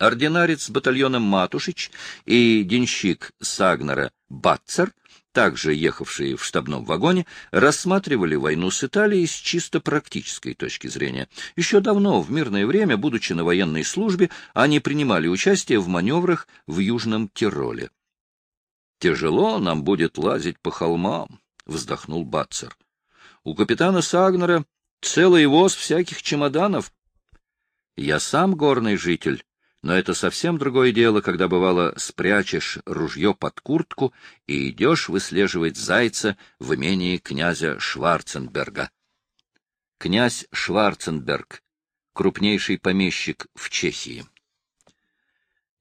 Ординарец батальона Матушич и денщик Сагнера Батцер, также ехавшие в штабном вагоне, рассматривали войну с Италией с чисто практической точки зрения. Еще давно, в мирное время, будучи на военной службе, они принимали участие в маневрах в Южном Тироле. «Тяжело нам будет лазить по холмам», — вздохнул Батцер. «У капитана Сагнера целый воз всяких чемоданов. Я сам горный житель, но это совсем другое дело, когда, бывало, спрячешь ружье под куртку и идешь выслеживать зайца в имении князя Шварценберга. Князь Шварценберг — крупнейший помещик в Чехии.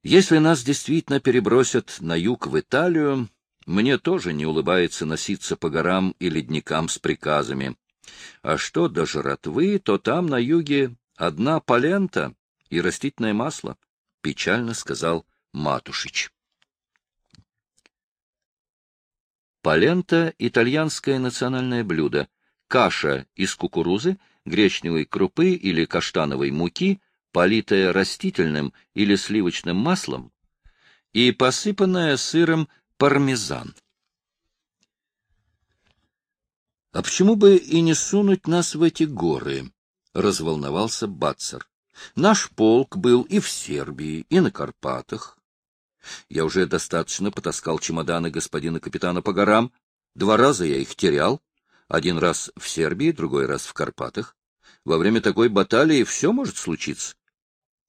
Если нас действительно перебросят на юг в Италию, мне тоже не улыбается носиться по горам и ледникам с приказами. А что до жратвы, то там на юге одна полента и растительное масло. — печально сказал Матушич. Полента — итальянское национальное блюдо. Каша из кукурузы, гречневой крупы или каштановой муки, политая растительным или сливочным маслом и посыпанная сыром пармезан. — А почему бы и не сунуть нас в эти горы? — разволновался Бацер. Наш полк был и в Сербии, и на Карпатах. Я уже достаточно потаскал чемоданы господина капитана по горам. Два раза я их терял. Один раз в Сербии, другой раз в Карпатах. Во время такой баталии все может случиться.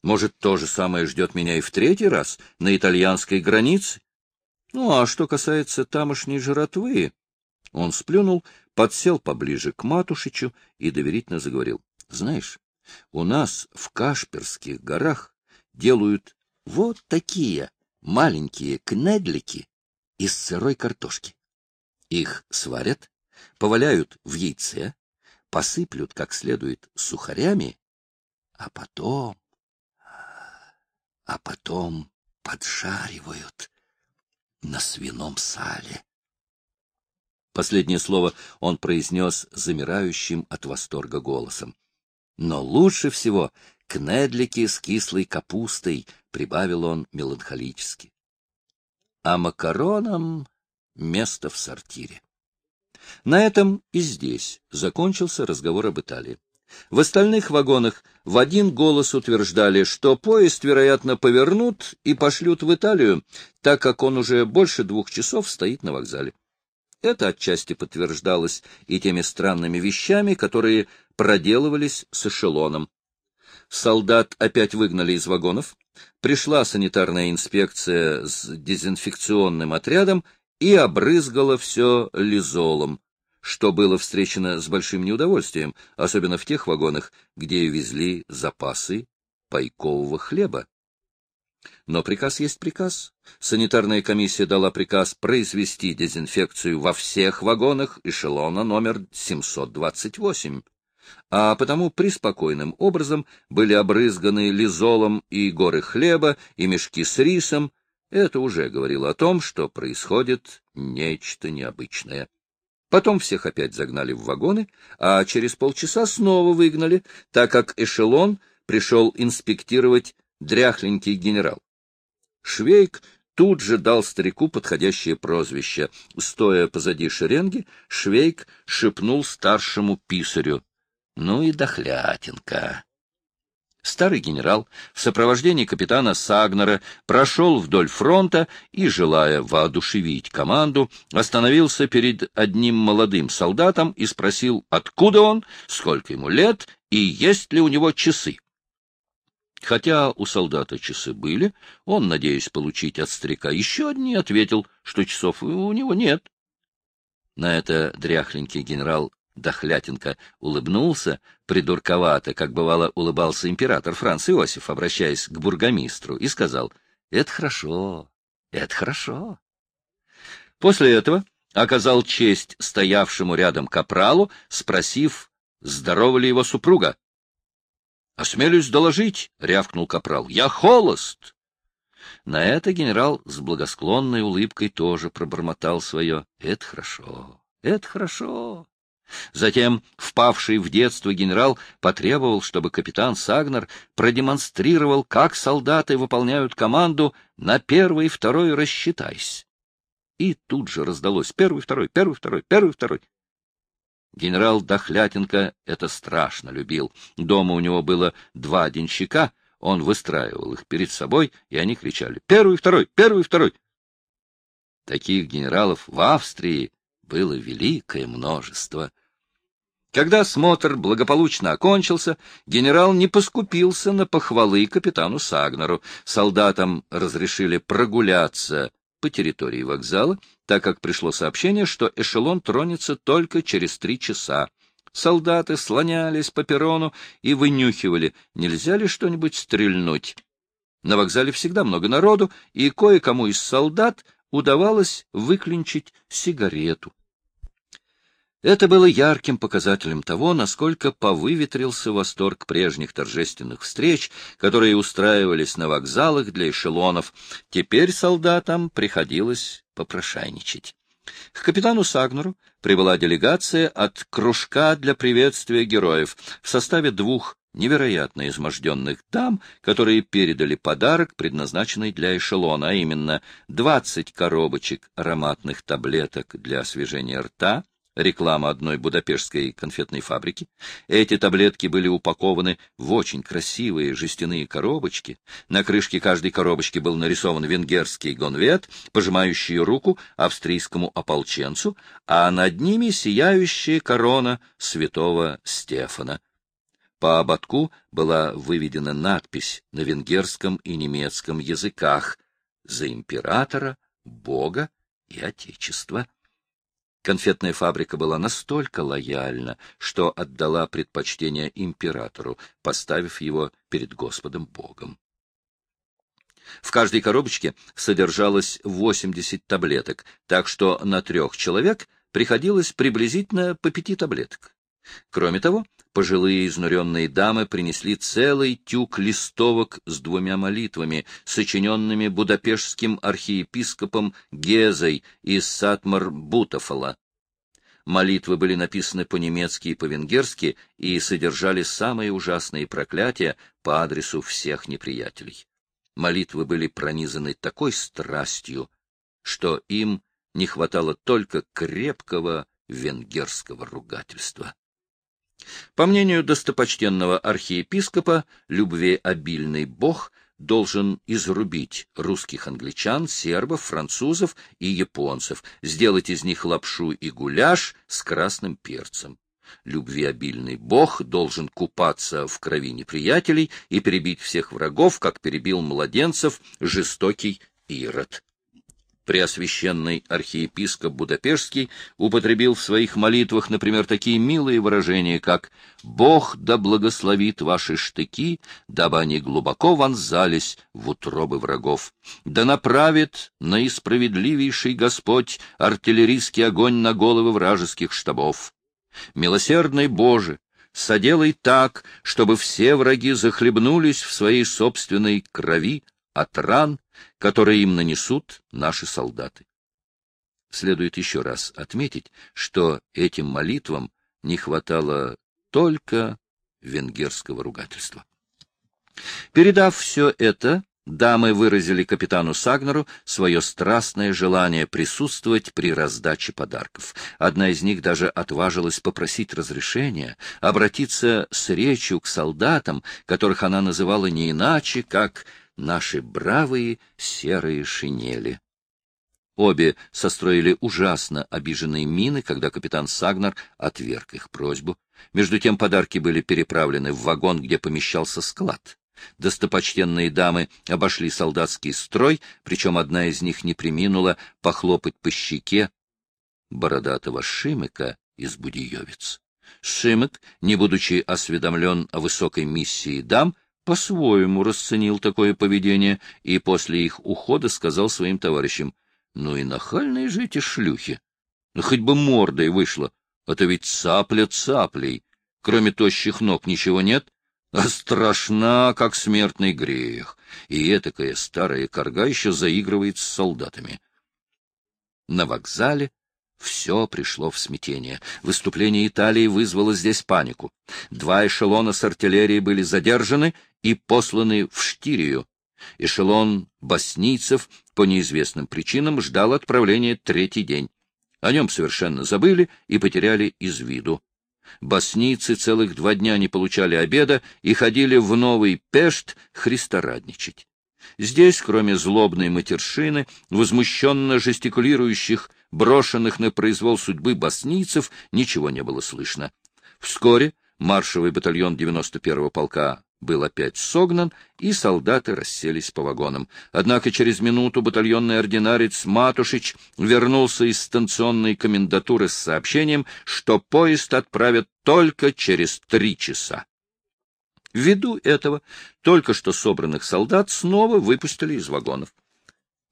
Может, то же самое ждет меня и в третий раз, на итальянской границе? Ну, а что касается тамошней жратвы... Он сплюнул, подсел поближе к Матушичу и доверительно заговорил. — Знаешь, у нас в Кашперских горах делают вот такие маленькие кнедлики из сырой картошки. Их сварят, поваляют в яйце, посыплют как следует сухарями, а потом... а потом поджаривают на свином сале. Последнее слово он произнес замирающим от восторга голосом. Но лучше всего кнедлики с кислой капустой, — прибавил он меланхолически. А макаронам место в сортире. На этом и здесь закончился разговор об Италии. В остальных вагонах в один голос утверждали, что поезд, вероятно, повернут и пошлют в Италию, так как он уже больше двух часов стоит на вокзале. Это отчасти подтверждалось и теми странными вещами, которые проделывались с эшелоном. Солдат опять выгнали из вагонов, пришла санитарная инспекция с дезинфекционным отрядом и обрызгала все лизолом, что было встречено с большим неудовольствием, особенно в тех вагонах, где везли запасы пайкового хлеба. Но приказ есть приказ. Санитарная комиссия дала приказ произвести дезинфекцию во всех вагонах эшелона номер 728 а потому приспокойным образом были обрызганы лизолом и горы хлеба, и мешки с рисом. Это уже говорило о том, что происходит нечто необычное. Потом всех опять загнали в вагоны, а через полчаса снова выгнали, так как эшелон пришел инспектировать дряхленький генерал. Швейк тут же дал старику подходящее прозвище. Стоя позади шеренги, Швейк шепнул старшему писарю. — Ну и дохлятинка. Старый генерал в сопровождении капитана Сагнера прошел вдоль фронта и, желая воодушевить команду, остановился перед одним молодым солдатом и спросил, откуда он, сколько ему лет и есть ли у него часы. Хотя у солдата часы были, он, надеясь получить от старика еще одни, ответил, что часов у него нет. На это дряхленький генерал Дохлятенко улыбнулся придурковато, как бывало улыбался император Франц Иосиф, обращаясь к бургомистру, и сказал, — Это хорошо, это хорошо. После этого оказал честь стоявшему рядом капралу, спросив, здорова ли его супруга. — Осмелюсь доложить, — рявкнул капрал, — я холост. На это генерал с благосклонной улыбкой тоже пробормотал свое. — Это хорошо, это хорошо. Затем впавший в детство генерал потребовал, чтобы капитан Сагнер продемонстрировал, как солдаты выполняют команду «на первый, второй рассчитайся». И тут же раздалось «первый, второй, первый, второй, первый, второй». Генерал Дохлятенко это страшно любил. Дома у него было два денщика, он выстраивал их перед собой, и они кричали «Первый, второй! Первый, второй!». Таких генералов в Австрии было великое множество. Когда смотр благополучно окончился, генерал не поскупился на похвалы капитану Сагнеру. Солдатам разрешили прогуляться по территории вокзала, так как пришло сообщение, что эшелон тронется только через три часа. Солдаты слонялись по перрону и вынюхивали, нельзя ли что-нибудь стрельнуть. На вокзале всегда много народу, и кое-кому из солдат удавалось выклинчить сигарету. Это было ярким показателем того, насколько повыветрился восторг прежних торжественных встреч, которые устраивались на вокзалах для эшелонов. Теперь солдатам приходилось попрошайничать. К капитану Сагнеру прибыла делегация от кружка для приветствия героев в составе двух невероятно изможденных дам, которые передали подарок, предназначенный для эшелона, а именно 20 коробочек ароматных таблеток для освежения рта, реклама одной будапештской конфетной фабрики. Эти таблетки были упакованы в очень красивые жестяные коробочки. На крышке каждой коробочки был нарисован венгерский гонвет, пожимающий руку австрийскому ополченцу, а над ними сияющая корона святого Стефана. По ободку была выведена надпись на венгерском и немецком языках «За императора, Бога и Отечества». Конфетная фабрика была настолько лояльна, что отдала предпочтение императору, поставив его перед Господом Богом. В каждой коробочке содержалось 80 таблеток, так что на трех человек приходилось приблизительно по пяти таблеток. Кроме того, пожилые изнуренные дамы принесли целый тюк листовок с двумя молитвами, сочиненными будапештским архиепископом Гезой из Сатмар-Бутафола. Молитвы были написаны по-немецки и по-венгерски и содержали самые ужасные проклятия по адресу всех неприятелей. Молитвы были пронизаны такой страстью, что им не хватало только крепкого венгерского ругательства. По мнению достопочтенного архиепископа, любви обильный бог должен изрубить русских англичан, сербов, французов и японцев, сделать из них лапшу и гуляш с красным перцем. Любвеобильный бог должен купаться в крови неприятелей и перебить всех врагов, как перебил младенцев жестокий Ирод. Преосвященный архиепископ Будапештский употребил в своих молитвах, например, такие милые выражения, как «Бог да благословит ваши штыки, дабы они глубоко вонзались в утробы врагов, да направит наисправедливейший Господь артиллерийский огонь на головы вражеских штабов. Милосердный Боже, соделай так, чтобы все враги захлебнулись в своей собственной крови от ран, которые им нанесут наши солдаты. Следует еще раз отметить, что этим молитвам не хватало только венгерского ругательства. Передав все это, дамы выразили капитану Сагнеру свое страстное желание присутствовать при раздаче подарков. Одна из них даже отважилась попросить разрешения обратиться с речью к солдатам, которых она называла не иначе, как наши бравые серые шинели. Обе состроили ужасно обиженные мины, когда капитан Сагнар отверг их просьбу. Между тем подарки были переправлены в вагон, где помещался склад. Достопочтенные дамы обошли солдатский строй, причем одна из них не приминула похлопать по щеке бородатого Шимыка из Будиевец. Шимык, не будучи осведомлен о высокой миссии дам, по-своему расценил такое поведение и после их ухода сказал своим товарищам, «Ну и нахальные же эти шлюхи! Ну, хоть бы мордой вышло, а то ведь цапля цаплей, кроме тощих ног ничего нет, а страшна, как смертный грех, и этакая старая корга еще заигрывает с солдатами». На вокзале Все пришло в смятение. Выступление Италии вызвало здесь панику. Два эшелона с артиллерией были задержаны и посланы в Штирию. Эшелон боснийцев по неизвестным причинам ждал отправления третий день. О нем совершенно забыли и потеряли из виду. Боснийцы целых два дня не получали обеда и ходили в Новый Пешт христорадничать. Здесь, кроме злобной матершины, возмущенно жестикулирующих брошенных на произвол судьбы боснийцев, ничего не было слышно. Вскоре маршевый батальон 91-го полка был опять согнан, и солдаты расселись по вагонам. Однако через минуту батальонный ординарец Матушич вернулся из станционной комендатуры с сообщением, что поезд отправят только через три часа. Ввиду этого только что собранных солдат снова выпустили из вагонов.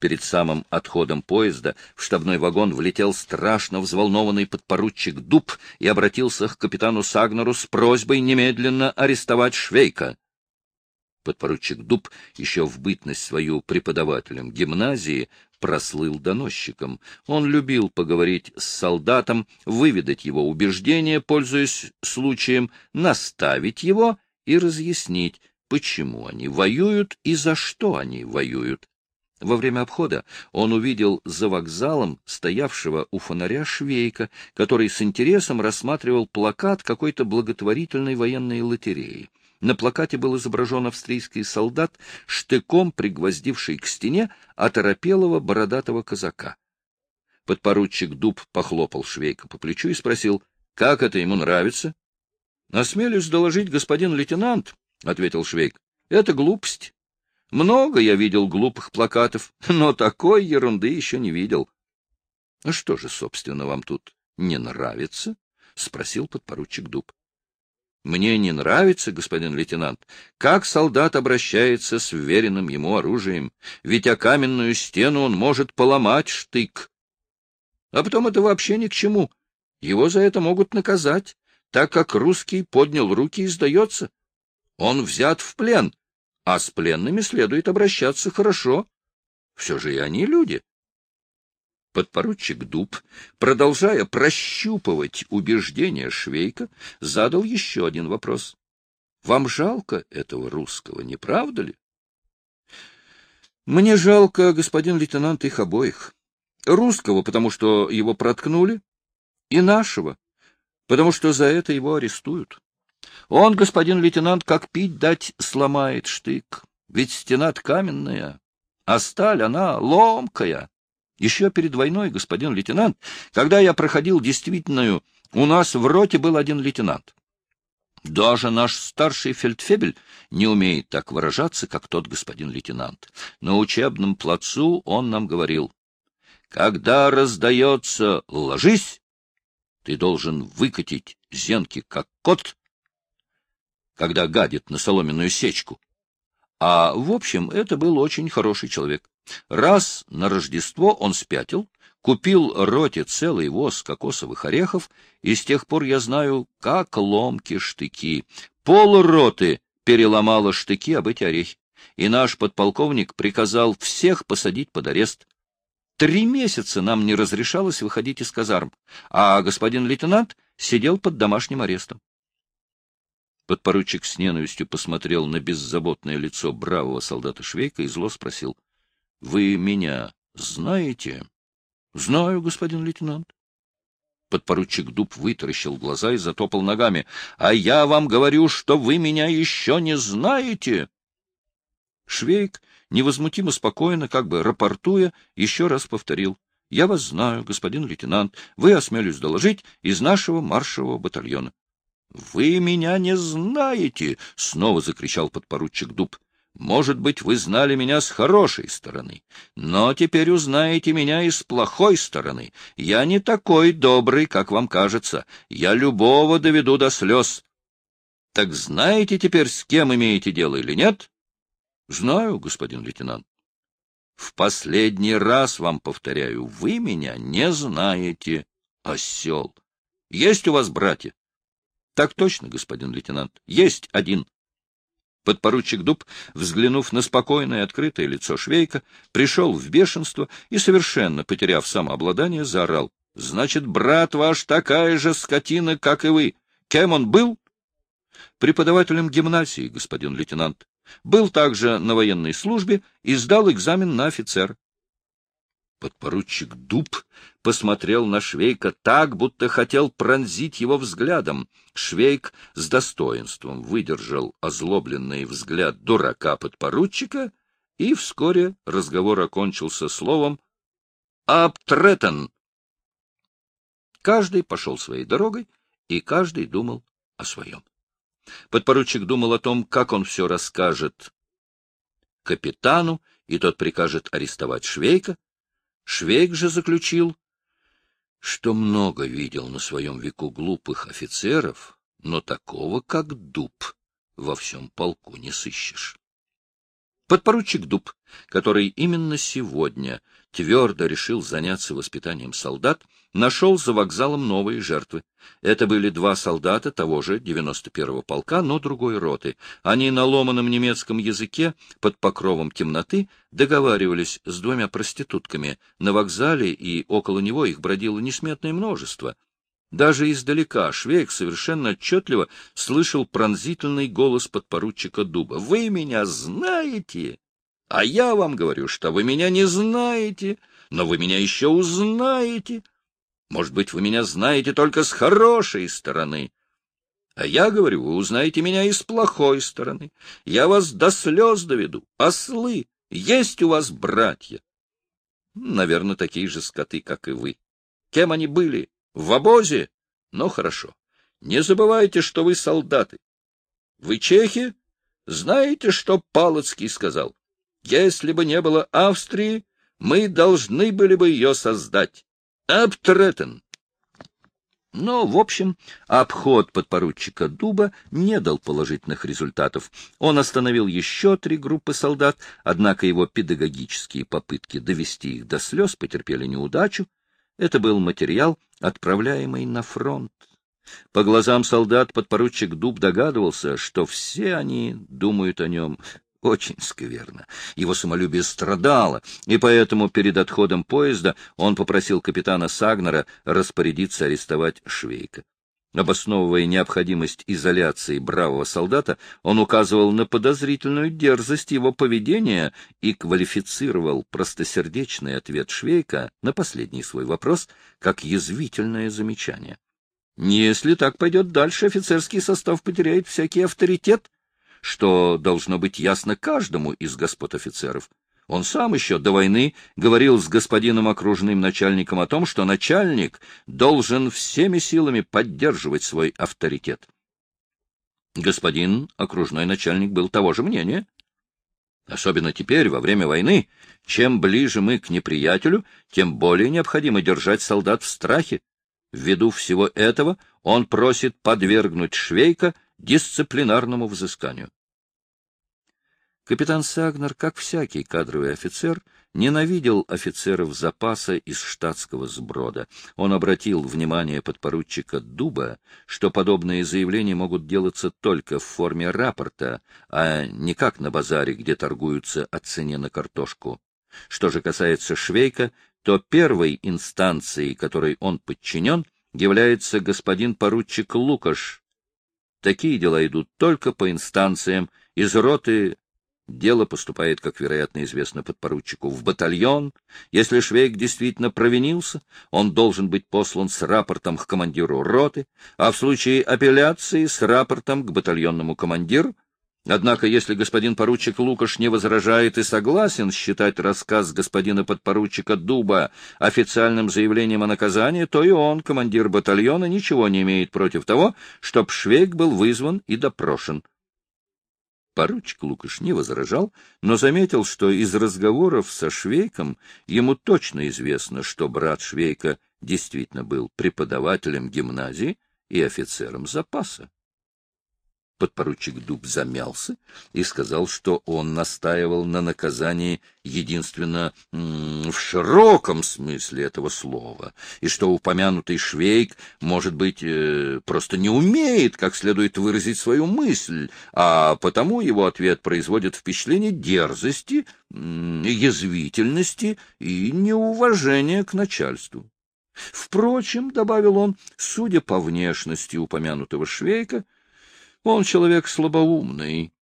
Перед самым отходом поезда в штабной вагон влетел страшно взволнованный подпоручик Дуб и обратился к капитану Сагнеру с просьбой немедленно арестовать Швейка. Подпоручик Дуб еще в бытность свою преподавателем гимназии прослыл доносчиком. Он любил поговорить с солдатом, выведать его убеждения, пользуясь случаем, наставить его и разъяснить, почему они воюют и за что они воюют. Во время обхода он увидел за вокзалом стоявшего у фонаря швейка, который с интересом рассматривал плакат какой-то благотворительной военной лотереи. На плакате был изображен австрийский солдат, штыком пригвоздивший к стене оторопелого бородатого казака. Подпоручик Дуб похлопал швейка по плечу и спросил, как это ему нравится? — Осмелюсь доложить, господин лейтенант, — ответил швейк, — это глупость. Много я видел глупых плакатов, но такой ерунды еще не видел. — а Что же, собственно, вам тут не нравится? — спросил подпоручик Дуб. — Мне не нравится, господин лейтенант, как солдат обращается с веренным ему оружием, ведь о каменную стену он может поломать штык. А потом это вообще ни к чему. Его за это могут наказать, так как русский поднял руки и сдается. Он взят в плен, а с пленными следует обращаться хорошо. Все же и они люди. Подпоручик Дуб, продолжая прощупывать убеждения Швейка, задал еще один вопрос. — Вам жалко этого русского, не правда ли? — Мне жалко, господин лейтенант, их обоих. Русского, потому что его проткнули, и нашего, потому что за это его арестуют. Он, господин лейтенант, как пить дать сломает штык, ведь стена каменная, а сталь, она ломкая. Еще перед войной, господин лейтенант, когда я проходил действительную, у нас в роте был один лейтенант. Даже наш старший фельдфебель не умеет так выражаться, как тот господин лейтенант. На учебном плацу он нам говорил, «Когда раздается «ложись», ты должен выкатить зенки, как кот, когда гадит на соломенную сечку. А, в общем, это был очень хороший человек. Раз на Рождество он спятил, купил роте целый воз кокосовых орехов, и с тех пор я знаю, как ломки штыки. Пол роты переломала штыки об эти орехи, и наш подполковник приказал всех посадить под арест. Три месяца нам не разрешалось выходить из казарм, а господин лейтенант сидел под домашним арестом. Подпоручик с ненавистью посмотрел на беззаботное лицо бравого солдата Швейка и зло спросил. — Вы меня знаете? — Знаю, господин лейтенант. Подпоручик Дуб вытаращил глаза и затопал ногами. — А я вам говорю, что вы меня еще не знаете! Швейк, невозмутимо спокойно, как бы рапортуя, еще раз повторил. — Я вас знаю, господин лейтенант. Вы, осмелюсь доложить, из нашего маршевого батальона. — Вы меня не знаете! — снова закричал подпоручик Дуб. — Может быть, вы знали меня с хорошей стороны, но теперь узнаете меня и с плохой стороны. Я не такой добрый, как вам кажется. Я любого доведу до слез. Так знаете теперь, с кем имеете дело или нет? — Знаю, господин лейтенант. — В последний раз вам повторяю, вы меня не знаете, осел. Есть у вас братья? Так точно, господин лейтенант. Есть один. Подпоручик Дуб, взглянув на спокойное открытое лицо Швейка, пришел в бешенство и, совершенно потеряв самообладание, заорал. — Значит, брат ваш такая же скотина, как и вы. Кем он был? Преподавателем гимназии, господин лейтенант. Был также на военной службе и сдал экзамен на офицера. Подпоручик Дуб посмотрел на Швейка так, будто хотел пронзить его взглядом. Швейк с достоинством выдержал озлобленный взгляд дурака подпоручика, и вскоре разговор окончился словом «Аптретен». Каждый пошел своей дорогой, и каждый думал о своем. Подпоручик думал о том, как он все расскажет капитану, и тот прикажет арестовать Швейка. Швейк же заключил, что много видел на своем веку глупых офицеров, но такого, как дуб, во всем полку не сыщешь. Подпоручик Дуб, который именно сегодня твердо решил заняться воспитанием солдат, нашел за вокзалом новые жертвы. Это были два солдата того же 91-го полка, но другой роты. Они на ломаном немецком языке под покровом темноты договаривались с двумя проститутками. На вокзале и около него их бродило несметное множество. Даже издалека Швейк совершенно отчетливо слышал пронзительный голос подпоручика Дуба. «Вы меня знаете?» А я вам говорю, что вы меня не знаете, но вы меня еще узнаете. Может быть, вы меня знаете только с хорошей стороны. А я говорю, вы узнаете меня и с плохой стороны. Я вас до слез доведу. Ослы, есть у вас братья. Наверное, такие же скоты, как и вы. Кем они были? В обозе? Ну, хорошо. Не забывайте, что вы солдаты. Вы чехи? Знаете, что Палоцкий сказал? Если бы не было Австрии, мы должны были бы ее создать. Абтретен. Но, в общем, обход подпоручика Дуба не дал положительных результатов. Он остановил еще три группы солдат, однако его педагогические попытки довести их до слез потерпели неудачу. Это был материал, отправляемый на фронт. По глазам солдат подпоручик Дуб догадывался, что все они думают о нем очень скверно. Его самолюбие страдало, и поэтому перед отходом поезда он попросил капитана Сагнера распорядиться арестовать Швейка. Обосновывая необходимость изоляции бравого солдата, он указывал на подозрительную дерзость его поведения и квалифицировал простосердечный ответ Швейка на последний свой вопрос как язвительное замечание. Если так пойдет дальше, офицерский состав потеряет всякий авторитет, что должно быть ясно каждому из господ офицеров. Он сам еще до войны говорил с господином окружным начальником о том, что начальник должен всеми силами поддерживать свой авторитет. Господин окружной начальник был того же мнения. Особенно теперь, во время войны, чем ближе мы к неприятелю, тем более необходимо держать солдат в страхе. Ввиду всего этого он просит подвергнуть Швейка дисциплинарному взысканию. Капитан Сагнер, как всякий кадровый офицер, ненавидел офицеров запаса из штатского сброда. Он обратил внимание подпоручика Дуба, что подобные заявления могут делаться только в форме рапорта, а не как на базаре, где торгуются о цене на картошку. Что же касается Швейка, то первой инстанцией, которой он подчинен, является господин поручик Лукаш, Такие дела идут только по инстанциям. Из роты дело поступает, как, вероятно, известно подпоручику, в батальон. Если Швейк действительно провинился, он должен быть послан с рапортом к командиру роты, а в случае апелляции с рапортом к батальонному командиру, Однако, если господин поручик Лукаш не возражает и согласен считать рассказ господина подпоручика Дуба официальным заявлением о наказании, то и он, командир батальона, ничего не имеет против того, чтоб Швейк был вызван и допрошен. Поручик Лукаш не возражал, но заметил, что из разговоров со Швейком ему точно известно, что брат Швейка действительно был преподавателем гимназии и офицером запаса. Подпоручик Дуб замялся и сказал, что он настаивал на наказании единственно в широком смысле этого слова, и что упомянутый Швейк, может быть, э, просто не умеет как следует выразить свою мысль, а потому его ответ производит впечатление дерзости, язвительности и неуважения к начальству. Впрочем, — добавил он, — судя по внешности упомянутого швейка, он человек слабоумный.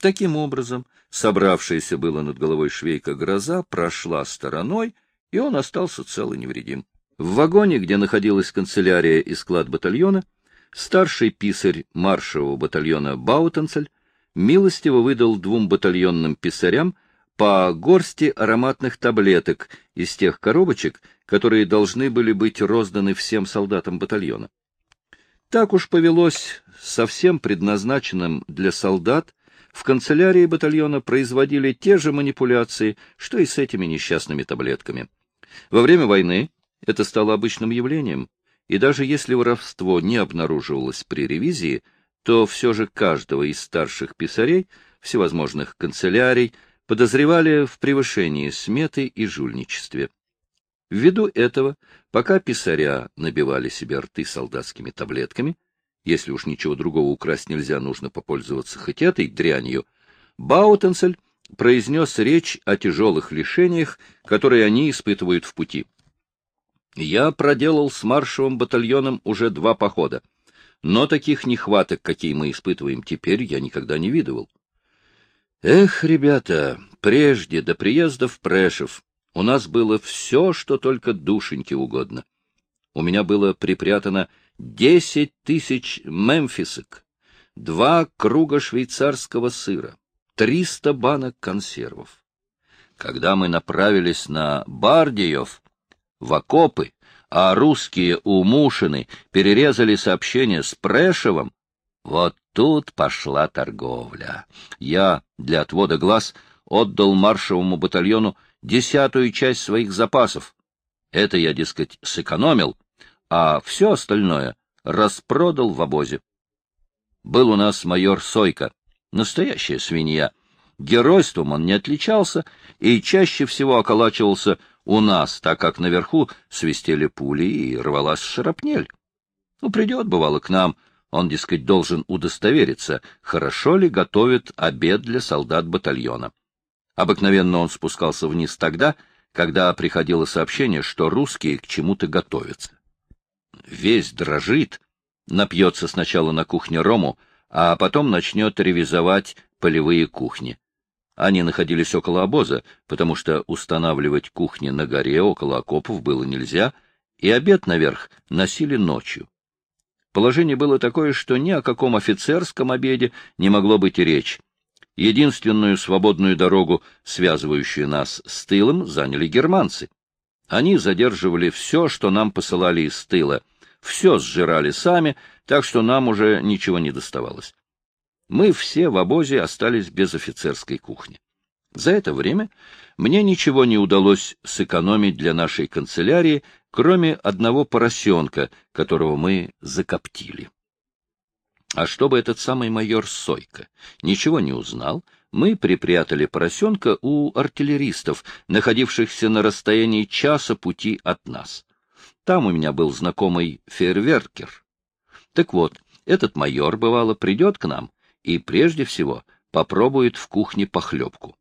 Таким образом, собравшаяся было над головой швейка гроза прошла стороной, и он остался цел и невредим. В вагоне, где находилась канцелярия и склад батальона, старший писарь маршевого батальона Баутенцель милостиво выдал двум батальонным писарям по горсти ароматных таблеток из тех коробочек, которые должны были быть розданы всем солдатам батальона. Так уж повелось совсем предназначенным для солдат, в канцелярии батальона производили те же манипуляции, что и с этими несчастными таблетками. Во время войны это стало обычным явлением, и даже если воровство не обнаруживалось при ревизии, то все же каждого из старших писарей, всевозможных канцелярий, подозревали в превышении сметы и жульничестве. Ввиду этого, пока писаря набивали себе рты солдатскими таблетками, если уж ничего другого украсть нельзя, нужно попользоваться хоть этой дрянью, Баутенцель произнес речь о тяжелых лишениях, которые они испытывают в пути. Я проделал с маршевым батальоном уже два похода, но таких нехваток, какие мы испытываем теперь, я никогда не видывал. Эх, ребята, прежде до приезда в Прешев у нас было все, что только душеньке угодно. У меня было припрятано десять тысяч мемфисок, два круга швейцарского сыра, триста банок консервов. Когда мы направились на Бардиев, в окопы, а русские умушины перерезали сообщение с Прешевым, вот тут пошла торговля. Я для отвода глаз отдал маршевому батальону десятую часть своих запасов. Это я, дескать, сэкономил, а все остальное распродал в обозе. Был у нас майор Сойка, настоящая свинья. Геройством он не отличался и чаще всего околачивался у нас, так как наверху свистели пули и рвалась шарапнель. Ну, придет, бывало, к нам, он, дескать, должен удостовериться, хорошо ли готовит обед для солдат батальона. Обыкновенно он спускался вниз тогда, когда приходило сообщение, что русские к чему-то готовятся весь дрожит, напьется сначала на кухне рому, а потом начнет ревизовать полевые кухни. Они находились около обоза, потому что устанавливать кухни на горе около окопов было нельзя, и обед наверх носили ночью. Положение было такое, что ни о каком офицерском обеде не могло быть и речь. Единственную свободную дорогу, связывающую нас с тылом, заняли германцы. Они задерживали все, что нам посылали из тыла, все сжирали сами, так что нам уже ничего не доставалось. Мы все в обозе остались без офицерской кухни. За это время мне ничего не удалось сэкономить для нашей канцелярии, кроме одного поросенка, которого мы закоптили. А чтобы этот самый майор Сойка ничего не узнал, мы припрятали поросенка у артиллеристов, находившихся на расстоянии часа пути от нас. Там у меня был знакомый фейерверкер. Так вот, этот майор, бывало, придет к нам и, прежде всего, попробует в кухне похлебку.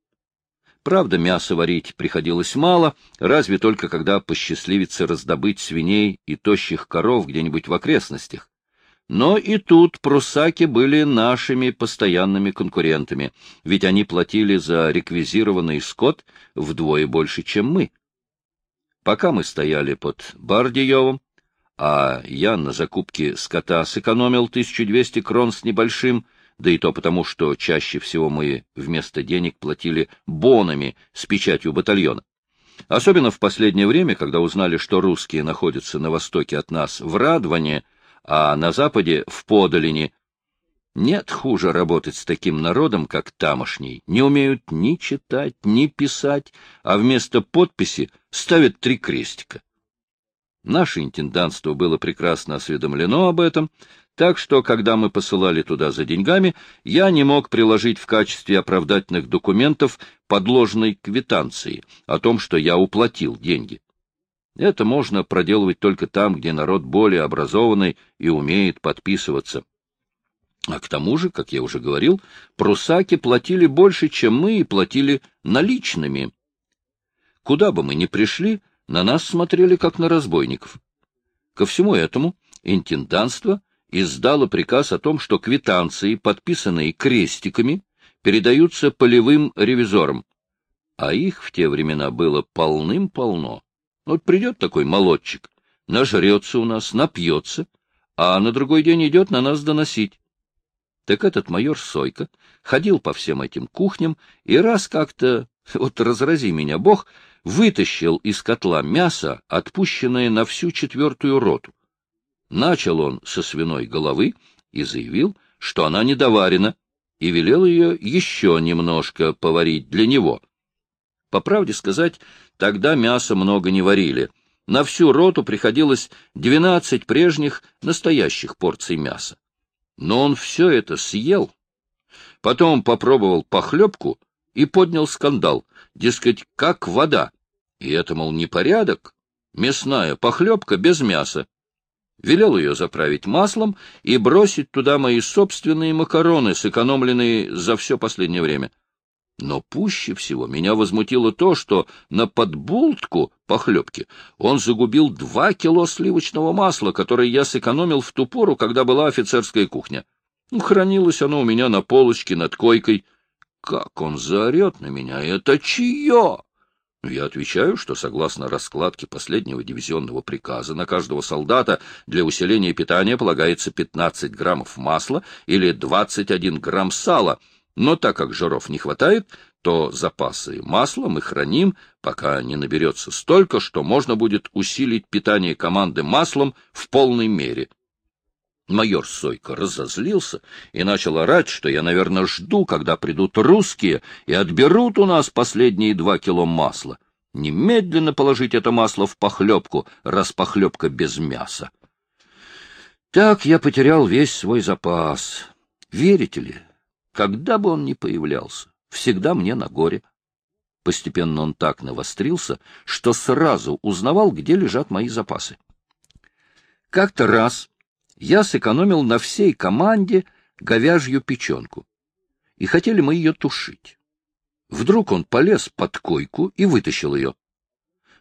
Правда, мясо варить приходилось мало, разве только когда посчастливится раздобыть свиней и тощих коров где-нибудь в окрестностях. Но и тут прусаки были нашими постоянными конкурентами, ведь они платили за реквизированный скот вдвое больше, чем мы. Пока мы стояли под Бардиевым, а я на закупке скота сэкономил 1200 крон с небольшим, да и то потому, что чаще всего мы вместо денег платили бонами с печатью батальона. Особенно в последнее время, когда узнали, что русские находятся на востоке от нас в Радване, а на западе — в Подолине. Нет хуже работать с таким народом, как тамошний. Не умеют ни читать, ни писать, а вместо подписи ставят три крестика. Наше интендантство было прекрасно осведомлено об этом, так что, когда мы посылали туда за деньгами, я не мог приложить в качестве оправдательных документов подложной квитанции о том, что я уплатил деньги. Это можно проделывать только там, где народ более образованный и умеет подписываться. А к тому же, как я уже говорил, прусаки платили больше, чем мы, и платили наличными. Куда бы мы ни пришли, На нас смотрели, как на разбойников. Ко всему этому интенданство издало приказ о том, что квитанции, подписанные крестиками, передаются полевым ревизорам, а их в те времена было полным-полно. Вот придет такой молодчик, нажрется у нас, напьется, а на другой день идет на нас доносить. Так этот майор Сойка ходил по всем этим кухням и раз как-то, вот разрази меня бог, вытащил из котла мясо, отпущенное на всю четвертую роту. Начал он со свиной головы и заявил, что она недоварена, и велел ее еще немножко поварить для него. По правде сказать, тогда мясо много не варили. На всю роту приходилось двенадцать прежних настоящих порций мяса. Но он все это съел, потом попробовал похлебку и поднял скандал, дескать, как вода. И это, мол, непорядок, мясная похлебка без мяса велел ее заправить маслом и бросить туда мои собственные макароны, сэкономленные за все последнее время. Но пуще всего меня возмутило то, что на подбултку похлебки он загубил два кило сливочного масла, которое я сэкономил в ту пору, когда была офицерская кухня. Ну, хранилось оно у меня на полочке над койкой. Как он заорет на меня! Это чье? Я отвечаю, что согласно раскладке последнего дивизионного приказа на каждого солдата для усиления питания полагается 15 граммов масла или 21 грамм сала, но так как жиров не хватает, то запасы масла мы храним, пока не наберется столько, что можно будет усилить питание команды маслом в полной мере. Майор Сойко разозлился и начал орать, что я, наверное, жду, когда придут русские и отберут у нас последние два кило масла. Немедленно положить это масло в похлебку, раз похлебка без мяса. Так я потерял весь свой запас. Верите ли, когда бы он ни появлялся, всегда мне на горе. Постепенно он так навострился, что сразу узнавал, где лежат мои запасы. Как-то раз я сэкономил на всей команде говяжью печенку. И хотели мы ее тушить. Вдруг он полез под койку и вытащил ее.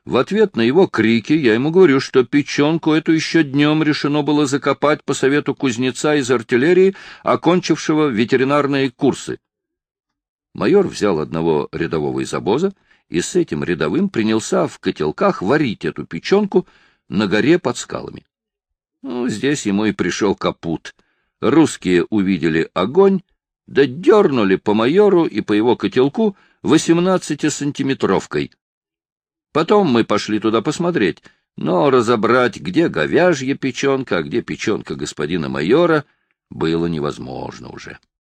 В ответ на его крики я ему говорю, что печенку эту еще днем решено было закопать по совету кузнеца из артиллерии, окончившего ветеринарные курсы. Майор взял одного рядового из обоза и с этим рядовым принялся в котелках варить эту печенку на горе под скалами. Ну, здесь ему и пришел капут. Русские увидели огонь, да дернули по майору и по его котелку восемнадцатисантиметровкой. Потом мы пошли туда посмотреть, но разобрать, где говяжья печенка, а где печенка господина майора, было невозможно уже.